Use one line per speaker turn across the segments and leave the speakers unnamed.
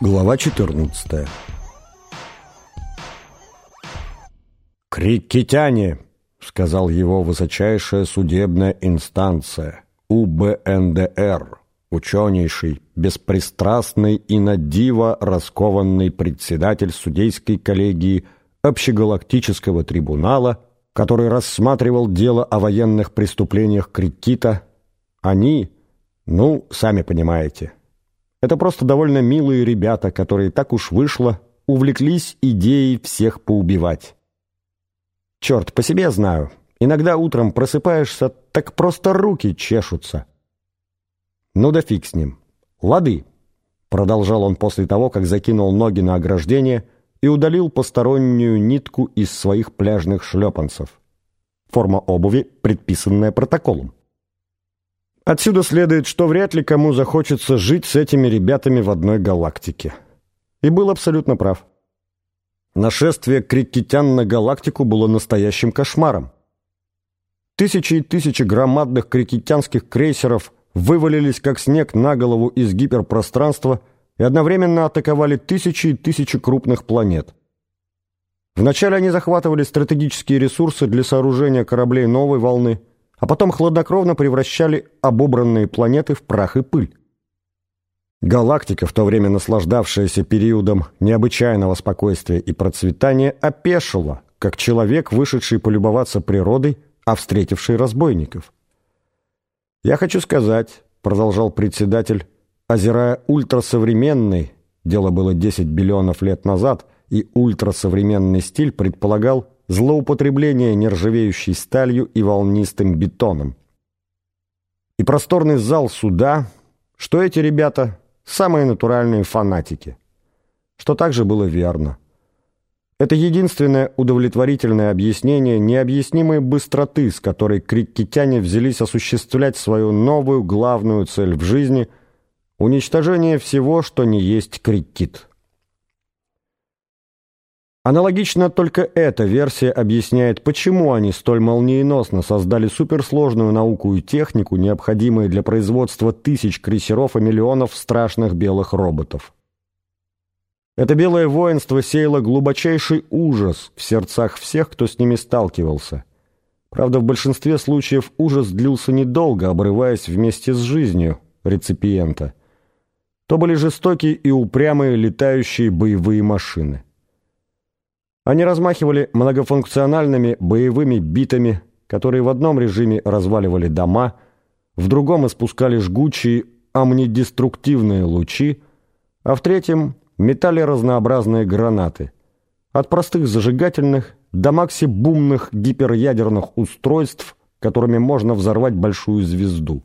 Глава 14 «Крикетяне!» — сказал его высочайшая судебная инстанция, УБНДР, ученейший, беспристрастный и на диво раскованный председатель судейской коллегии Общегалактического трибунала, который рассматривал дело о военных преступлениях Крикита, они, ну, сами понимаете — это просто довольно милые ребята, которые так уж вышло, увлеклись идеей всех поубивать. Черт, по себе знаю. Иногда утром просыпаешься, так просто руки чешутся. Ну да фиг с ним. Лады. Продолжал он после того, как закинул ноги на ограждение и удалил постороннюю нитку из своих пляжных шлепанцев. Форма обуви, предписанная протоколом. Отсюда следует, что вряд ли кому захочется жить с этими ребятами в одной галактике. И был абсолютно прав. Нашествие крикетян на галактику было настоящим кошмаром. Тысячи и тысячи громадных крикетянских крейсеров вывалились как снег на голову из гиперпространства и одновременно атаковали тысячи и тысячи крупных планет. Вначале они захватывали стратегические ресурсы для сооружения кораблей новой волны – а потом хладнокровно превращали обобранные планеты в прах и пыль. Галактика, в то время наслаждавшаяся периодом необычайного спокойствия и процветания, опешила, как человек, вышедший полюбоваться природой, а встретивший разбойников. «Я хочу сказать», — продолжал председатель, озирая ультрасовременный, дело было 10 биллионов лет назад, и ультрасовременный стиль предполагал злоупотребление нержавеющей сталью и волнистым бетоном. И просторный зал суда, что эти ребята – самые натуральные фанатики. Что также было верно. Это единственное удовлетворительное объяснение необъяснимой быстроты, с которой крикетяне взялись осуществлять свою новую главную цель в жизни – уничтожение всего, что не есть крикет. Аналогично только эта версия объясняет, почему они столь молниеносно создали суперсложную науку и технику, необходимые для производства тысяч крейсеров и миллионов страшных белых роботов. Это белое воинство сеяло глубочайший ужас в сердцах всех, кто с ними сталкивался. Правда, в большинстве случаев ужас длился недолго, обрываясь вместе с жизнью реципиента. То были жестокие и упрямые летающие боевые машины. Они размахивали многофункциональными боевыми битами, которые в одном режиме разваливали дома, в другом испускали жгучие амнидеструктивные лучи, а в третьем метали разнообразные гранаты. От простых зажигательных до максибумных гиперядерных устройств, которыми можно взорвать большую звезду.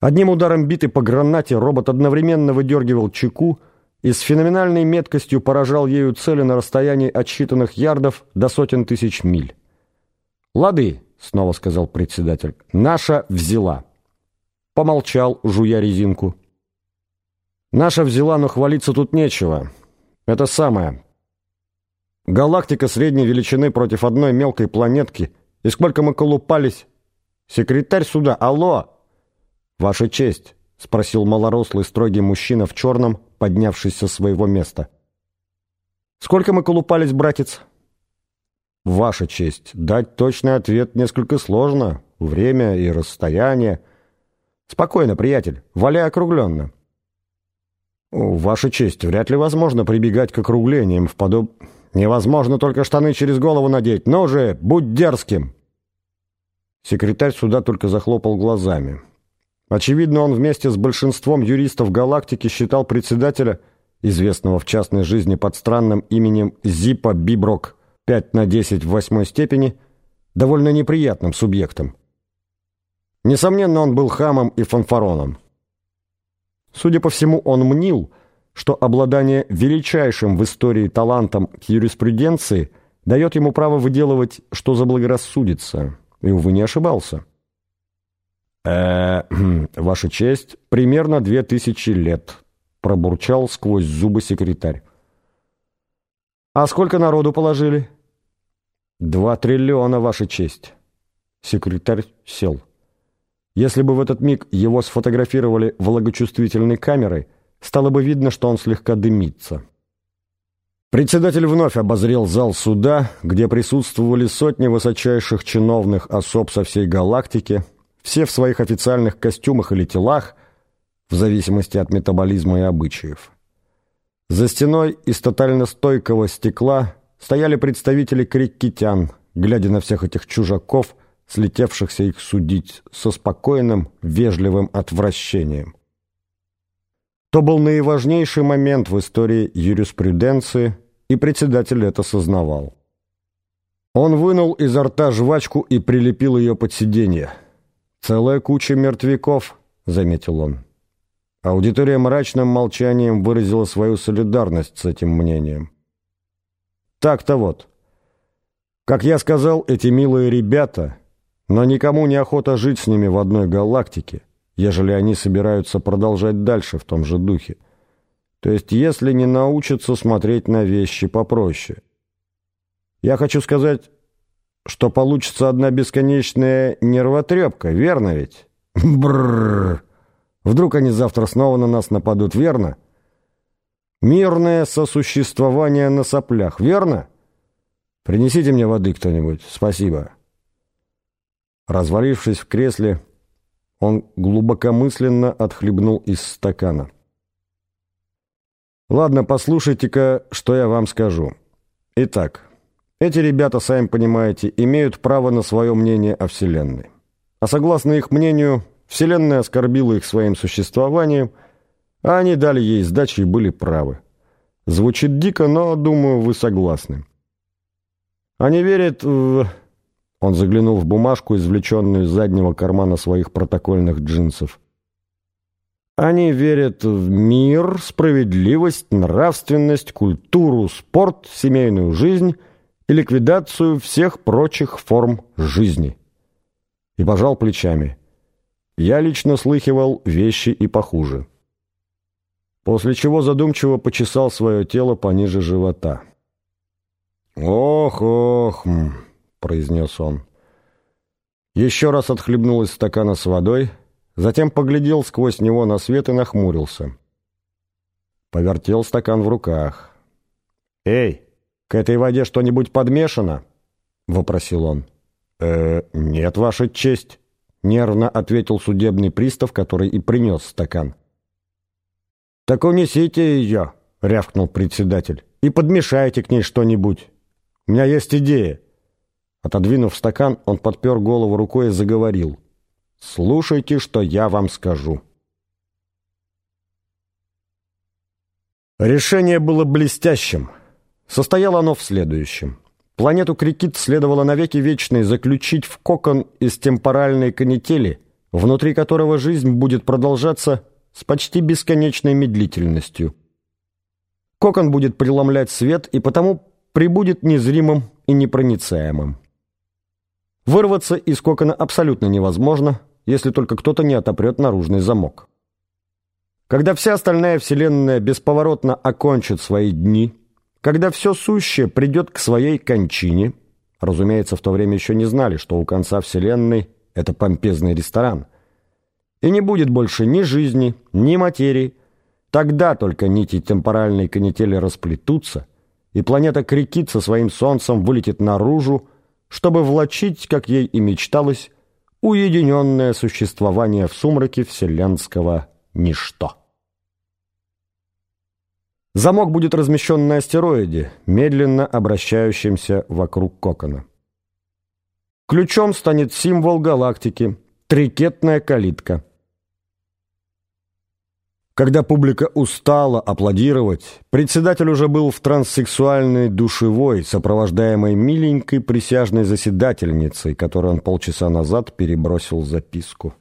Одним ударом биты по гранате робот одновременно выдергивал чеку, и с феноменальной меткостью поражал ею цели на расстоянии отсчитанных ярдов до сотен тысяч миль. «Лады», — снова сказал председатель, — «наша взяла». Помолчал, жуя резинку. «Наша взяла, но хвалиться тут нечего. Это самое. Галактика средней величины против одной мелкой планетки. И сколько мы колупались? Секретарь суда, алло!» «Ваша честь», — спросил малорослый строгий мужчина в черном, поднявшись со своего места. «Сколько мы колупались, братец?» «Ваша честь, дать точный ответ несколько сложно. Время и расстояние. Спокойно, приятель, валяй округленно». «Ваша честь, вряд ли возможно прибегать к округлениям в подоб... Невозможно только штаны через голову надеть. Ну же, будь дерзким!» Секретарь суда только захлопал глазами. Очевидно, он вместе с большинством юристов галактики считал председателя, известного в частной жизни под странным именем Зипа Биброк 5 на 10 в восьмой степени, довольно неприятным субъектом. Несомненно, он был хамом и фанфароном. Судя по всему, он мнил, что обладание величайшим в истории талантом к юриспруденции дает ему право выделывать, что заблагорассудится. И, увы, не ошибался. Э Ваша честь, примерно две тысячи лет», — пробурчал сквозь зубы секретарь. «А сколько народу положили?» «Два триллиона, Ваша честь». Секретарь сел. Если бы в этот миг его сфотографировали влагочувствительной камерой, стало бы видно, что он слегка дымится. Председатель вновь обозрел зал суда, где присутствовали сотни высочайших чиновных особ со всей галактики, все в своих официальных костюмах или телах, в зависимости от метаболизма и обычаев. За стеной из тотально стойкого стекла стояли представители крикетян, глядя на всех этих чужаков, слетевшихся их судить, со спокойным, вежливым отвращением. То был наиважнейший момент в истории юриспруденции, и председатель это сознавал. Он вынул изо рта жвачку и прилепил ее под сиденье. «Целая куча мертвяков», — заметил он. Аудитория мрачным молчанием выразила свою солидарность с этим мнением. Так-то вот. Как я сказал, эти милые ребята, но никому не охота жить с ними в одной галактике ежели они собираются продолжать дальше в том же духе. То есть если не научатся смотреть на вещи попроще. Я хочу сказать, что получится одна бесконечная нервотрепка, верно ведь? Бррр. Вдруг они завтра снова на нас нападут, верно? Мирное сосуществование на соплях, верно? Принесите мне воды кто-нибудь, спасибо. Развалившись в кресле, он глубокомысленно отхлебнул из стакана. «Ладно, послушайте-ка, что я вам скажу. Итак, эти ребята, сами понимаете, имеют право на свое мнение о Вселенной. А согласно их мнению, Вселенная оскорбила их своим существованием, а они дали ей сдачи и были правы. Звучит дико, но, думаю, вы согласны. Они верят в он заглянул в бумажку, извлеченную из заднего кармана своих протокольных джинсов. Они верят в мир, справедливость, нравственность, культуру, спорт, семейную жизнь и ликвидацию всех прочих форм жизни. И пожал плечами. Я лично слыхивал вещи и похуже. После чего задумчиво почесал свое тело пониже живота. «Ох, ох!» — произнес он. Еще раз отхлебнул из стакана с водой, затем поглядел сквозь него на свет и нахмурился. Повертел стакан в руках. «Эй, к этой воде что-нибудь подмешано?» — вопросил он. «Э, нет, ваша честь», — нервно ответил судебный пристав, который и принес стакан. «Так унесите ее», — рявкнул председатель, — «и подмешайте к ней что-нибудь. У меня есть идея». Отодвинув стакан, он подпер голову рукой и заговорил. «Слушайте, что я вам скажу». Решение было блестящим. Состояло оно в следующем. Планету Крикит следовало навеки вечной заключить в кокон из темпоральной канители, внутри которого жизнь будет продолжаться с почти бесконечной медлительностью. Кокон будет преломлять свет и потому прибудет незримым и непроницаемым. Вырваться из кокона абсолютно невозможно, если только кто-то не отопрет наружный замок. Когда вся остальная Вселенная бесповоротно окончит свои дни, когда все сущее придет к своей кончине, разумеется, в то время еще не знали, что у конца Вселенной это помпезный ресторан, и не будет больше ни жизни, ни материи, тогда только нити темпоральной канители расплетутся, и планета Крикит со своим Солнцем вылетит наружу, чтобы влачить, как ей и мечталось, уединенное существование в сумраке вселенского ничто. Замок будет размещен на астероиде, медленно обращающемся вокруг кокона. Ключом станет символ галактики – трикетная калитка – когда публика устала аплодировать, председатель уже был в транссексуальной душевой, сопровождаемой миленькой присяжной заседательницей, которой он полчаса назад перебросил записку.